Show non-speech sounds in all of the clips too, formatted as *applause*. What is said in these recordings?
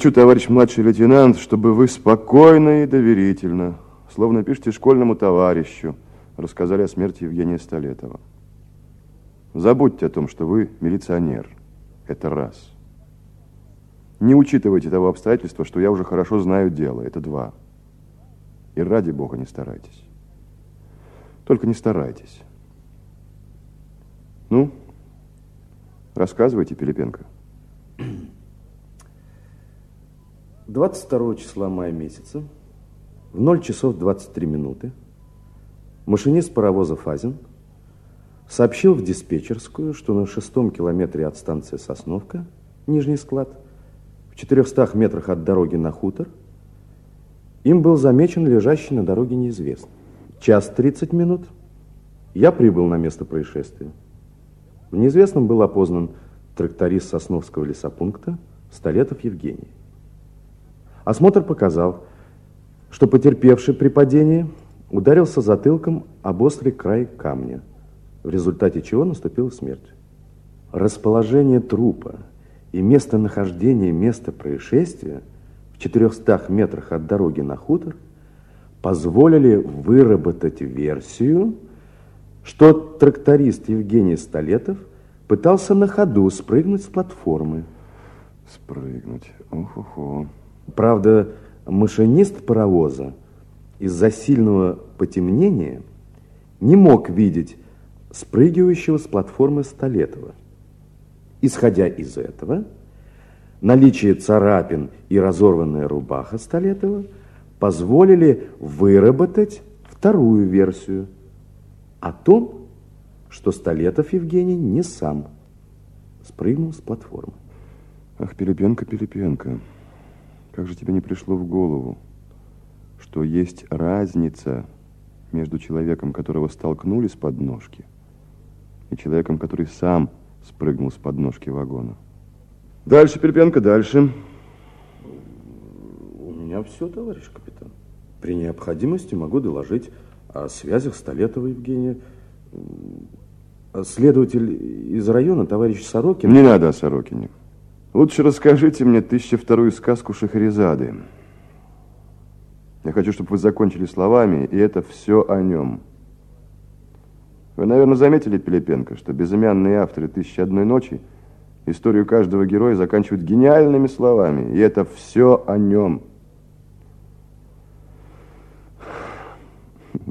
хочу, товарищ младший лейтенант, чтобы вы спокойно и доверительно, словно пишете школьному товарищу, рассказали о смерти Евгения Столетова. Забудьте о том, что вы милиционер. Это раз. Не учитывайте того обстоятельства, что я уже хорошо знаю дело. Это два. И ради бога не старайтесь. Только не старайтесь. Ну, рассказывайте, Пилипенко. 22 числа мая месяца в 0 часов 23 минуты машинист паровоза Фазин сообщил в диспетчерскую, что на шестом километре от станции Сосновка, нижний склад, в 400 метрах от дороги на хутор, им был замечен лежащий на дороге неизвестный. Час 30 минут я прибыл на место происшествия. В неизвестном был опознан тракторист Сосновского лесопункта Столетов Евгений. Осмотр показал, что потерпевший при падении ударился затылком об острый край камня, в результате чего наступила смерть. Расположение трупа и местонахождение места происшествия в 400 метрах от дороги на хутор позволили выработать версию, что тракторист Евгений Столетов пытался на ходу спрыгнуть с платформы. Спрыгнуть. Ох-охо. Правда, машинист паровоза из-за сильного потемнения не мог видеть спрыгивающего с платформы Столетова. Исходя из этого, наличие царапин и разорванная рубаха Столетова позволили выработать вторую версию о том, что Столетов Евгений не сам спрыгнул с платформы. Ах, Пилипенко, Пилипенко. Как же тебе не пришло в голову, что есть разница между человеком, которого столкнули с подножки, и человеком, который сам спрыгнул с подножки вагона? Дальше, Пилипенко, дальше. У меня все, товарищ капитан. При необходимости могу доложить о связях Столетова Евгения. Следователь из района, товарищ Сорокин... Не надо о Сорокине. Лучше расскажите мне тысяча вторую сказку Шахерезады. Я хочу, чтобы вы закончили словами, и это все о нем. Вы, наверное, заметили, Пилипенко, что безымянные авторы «Тысячи одной ночи» историю каждого героя заканчивают гениальными словами, и это все о нем.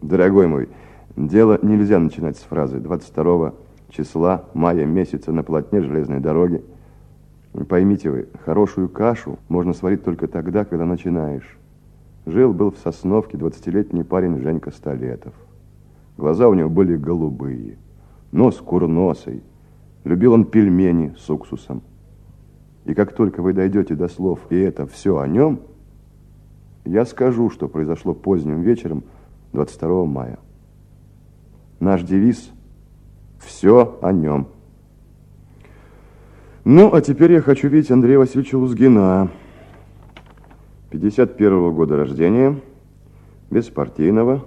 Дорогой мой, дело нельзя начинать с фразы 22 числа мая месяца на полотне железной дороги Поймите вы, хорошую кашу можно сварить только тогда, когда начинаешь. Жил-был в Сосновке 20-летний парень Женька Столетов. Глаза у него были голубые, нос курносый. Любил он пельмени с уксусом. И как только вы дойдете до слов «и это все о нем», я скажу, что произошло поздним вечером 22 мая. Наш девиз «Все о нем». Ну, а теперь я хочу видеть Андрея Васильевича Лузгина. 51 -го года рождения, беспартийного,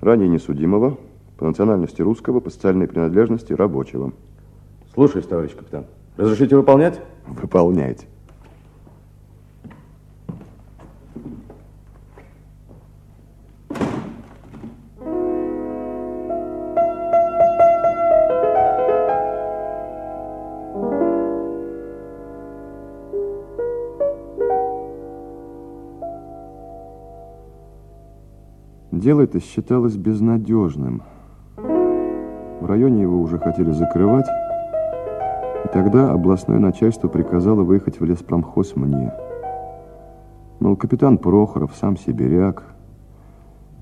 ранее несудимого, по национальности русского, по социальной принадлежности рабочего. Слушаюсь, товарищ капитан. Разрешите выполнять? Выполняйте. Дело это считалось безнадежным. В районе его уже хотели закрывать, и тогда областное начальство приказало выехать в леспромхоз мне. Мол, капитан Прохоров, сам сибиряк,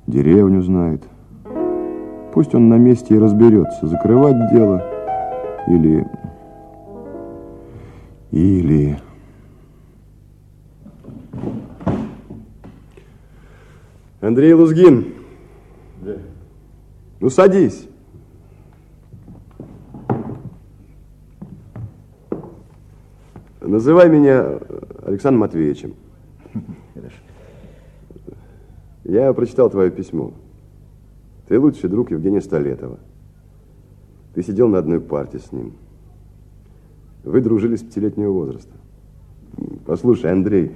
деревню знает. Пусть он на месте и разберется, закрывать дело или... Или... Андрей Лузгин. Да. Ну, садись. Называй меня Александром Матвеевичем. Хорошо. Я прочитал твое письмо. Ты лучший друг Евгения Столетова. Ты сидел на одной парте с ним. Вы дружили с пятилетнего возраста. Послушай, Андрей,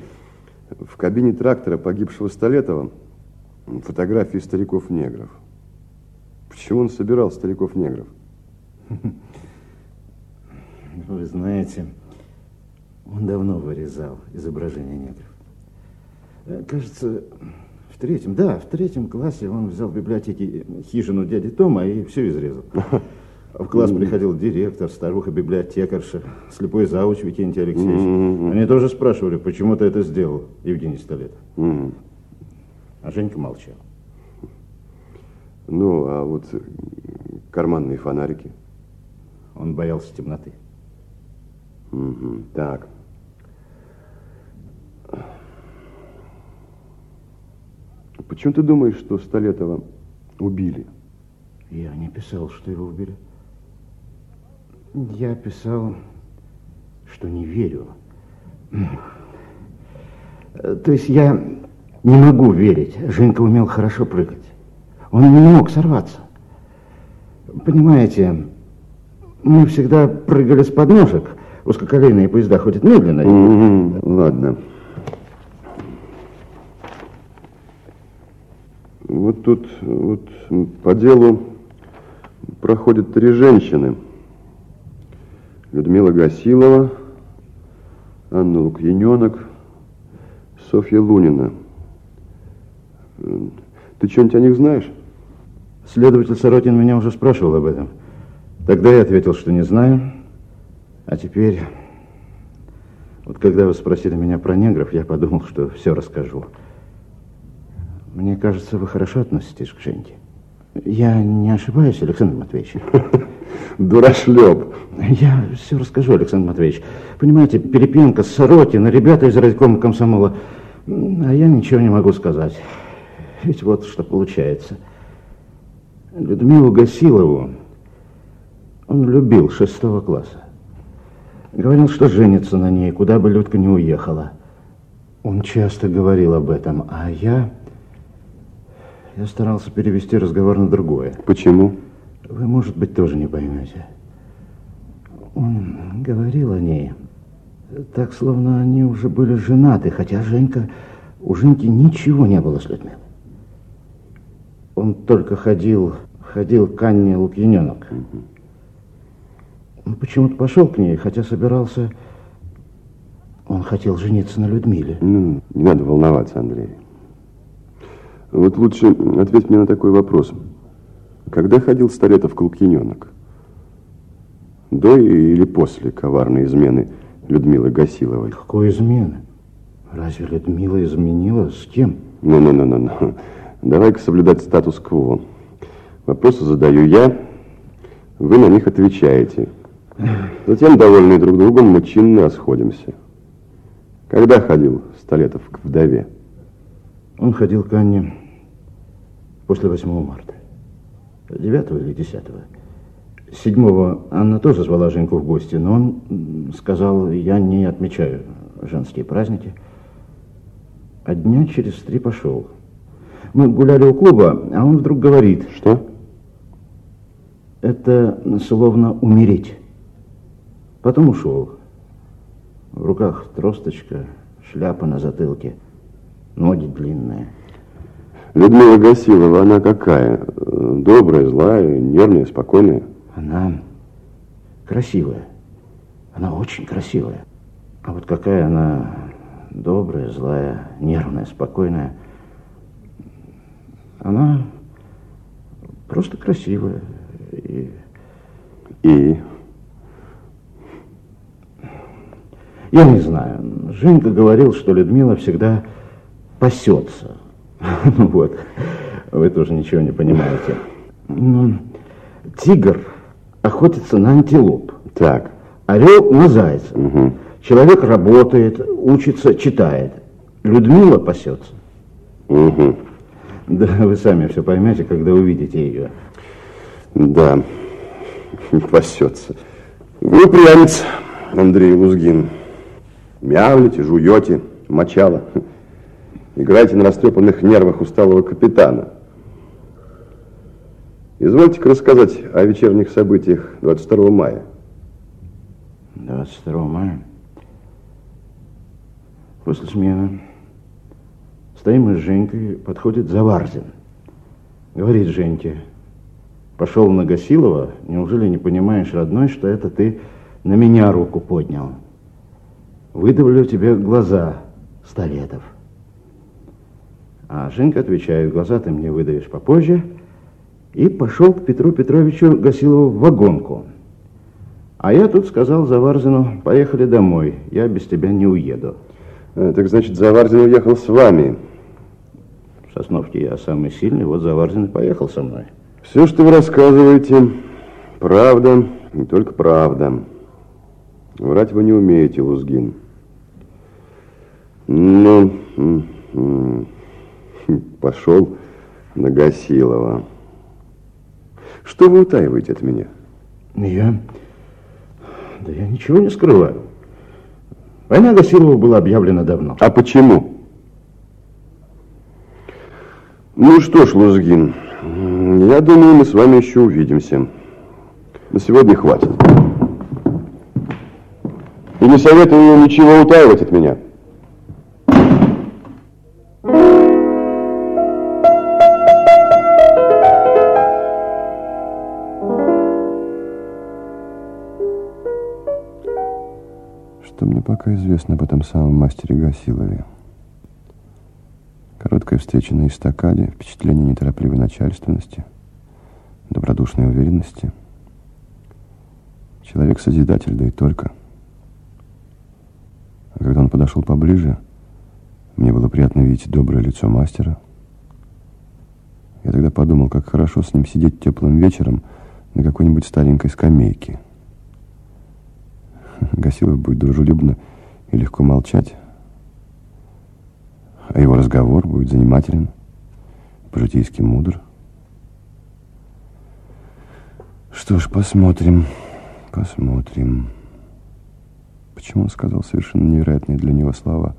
в кабине трактора погибшего Столетова фотографии стариков-негров. Почему он собирал стариков-негров? *laughs* Вы знаете, он давно вырезал изображения негров. Э, кажется, в третьем, да, в третьем классе он взял в библиотеке хижину дяди Тома и все изрезал. *laughs* В класс приходил директор, старуха-библиотекарша, слепой зауч Викентий Алексеевич. Они тоже спрашивали, почему ты это сделал, Евгений Столетов. А Женька молчал. Ну, а вот карманные фонарики? Он боялся темноты. Угу, так. Почему ты думаешь, что Столетова убили? Я не писал, что его убили. Я писал, что не верю. То есть я не могу верить. Женька умел хорошо прыгать. Он не мог сорваться. Понимаете, мы всегда прыгали с подножек. Узкоколейные поезда ходят медленно. Mm. Ладно. Вот тут вот по делу проходят три женщины. Людмила Гасилова, Анна Лукьяненок, Софья Лунина. Ты что-нибудь о них знаешь? Следователь Сорокин меня уже спрашивал об этом. Тогда я ответил, что не знаю. А теперь, вот когда вы спросили меня про негров, я подумал, что все расскажу. Мне кажется, вы хорошо относитесь к Женьке. Я не ошибаюсь, Александр Матвеевич? *laughs* Дурашлеп. Я все расскажу, Александр Матвеевич. Понимаете, Перепенко, Сорокин, ребята из райкома комсомола. А я ничего не могу сказать. Ведь вот что получается. Людмилу Гасилову он любил шестого класса. Говорил, что женится на ней, куда бы Людка не уехала. Он часто говорил об этом, а я... Я старался перевести разговор на другое. Почему? Вы, может быть, тоже не поймете. Он говорил о ней так, словно они уже были женаты, хотя Женька... У Женьки ничего не было с Людмилой. Он только ходил, ходил к Анне Лукьяненок. Он почему-то пошел к ней, хотя собирался... Он хотел жениться на Людмиле. Ну, не надо волноваться, Андрей. Вот лучше ответь мне на такой вопрос. Когда ходил Старетов к Лукьяненок? До или после коварной измены Людмилы Гасиловой? Какой измены? Разве Людмила изменила? С кем? Ну-ну-ну-ну. Давай-ка соблюдать статус-кво. Вопросы задаю я, вы на них отвечаете. Затем, довольные друг другом, мы чинно расходимся. Когда ходил Столетов к вдове? Он ходил к Анне после 8 марта. 9 или 10. 7 Анна тоже звала Женьку в гости, но он сказал, я не отмечаю женские праздники. А дня через три пошел. Мы гуляли у клуба, а он вдруг говорит... Что? Это словно умереть. Потом ушел. В руках тросточка, шляпа на затылке, ноги длинные. Людмила Гасилова, она какая? Добрая, злая, нервная, спокойная? Она красивая. Она очень красивая. А вот какая она добрая, злая, нервная, спокойная. Она просто красивая. И... И? Я не знаю. Женька говорил, что Людмила всегда пасется. *laughs* Ну вот, вы тоже ничего не понимаете. Ну, тигр охотится на антилоп. Так. Орел на зайца. Угу. Человек работает, учится, читает. Людмила пасется. Угу. Да, вы сами все поймете, когда увидите ее. Да, пасется. Вы упрямец, Андрей Лузгин. Мявлите, жуете, мочало. Играете на растрепанных нервах усталого капитана. Извольте-ка рассказать о вечерних событиях 22 мая. 22 мая? После смены стоим мы с Женькой, подходит Заварзин. Говорит Женьке, пошел на Гасилова, неужели не понимаешь, родной, что это ты на меня руку поднял? Выдавлю тебе глаза, Столетов. А Женька отвечает, глаза ты мне выдавишь попозже, и пошел к Петру Петровичу Гасилову в вагонку. А я тут сказал Заварзину, поехали домой, я без тебя не уеду. А, так значит, Заварзин уехал с вами? В Сосновке я самый сильный, вот Заварзин и поехал со мной. Все, что вы рассказываете, правда, не только правда. Врать вы не умеете, Лузгин. Ну, пошел на Гасилова. Что вы утаиваете от меня? Я... Да я ничего не скрываю. Война Гасилова была объявлена давно. А почему? Ну что ж, Лузгин, я думаю, мы с вами еще увидимся. На сегодня хватит. И не советую ничего утаивать от меня. Что мне пока известно об этом самом мастере Гасилове? Короткая встреча на эстакаде, впечатление неторопливой начальственности, добродушной уверенности. Человек-созидатель, да и только. А когда он подошел поближе, мне было приятно видеть доброе лицо мастера. Я тогда подумал, как хорошо с ним сидеть теплым вечером на какой-нибудь старенькой скамейке. *laughs* Гасилов будет дружелюбно и легко молчать, а его разговор будет занимателен, по-житейски мудр. Что ж, посмотрим, посмотрим. Почему он сказал совершенно невероятные для него слова?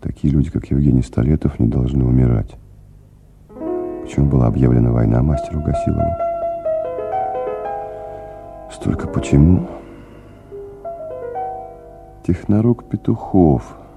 Такие люди, как Евгений Столетов, не должны умирать. Почему была объявлена война мастеру Гасилову? Столько почему? Технорук Петухов –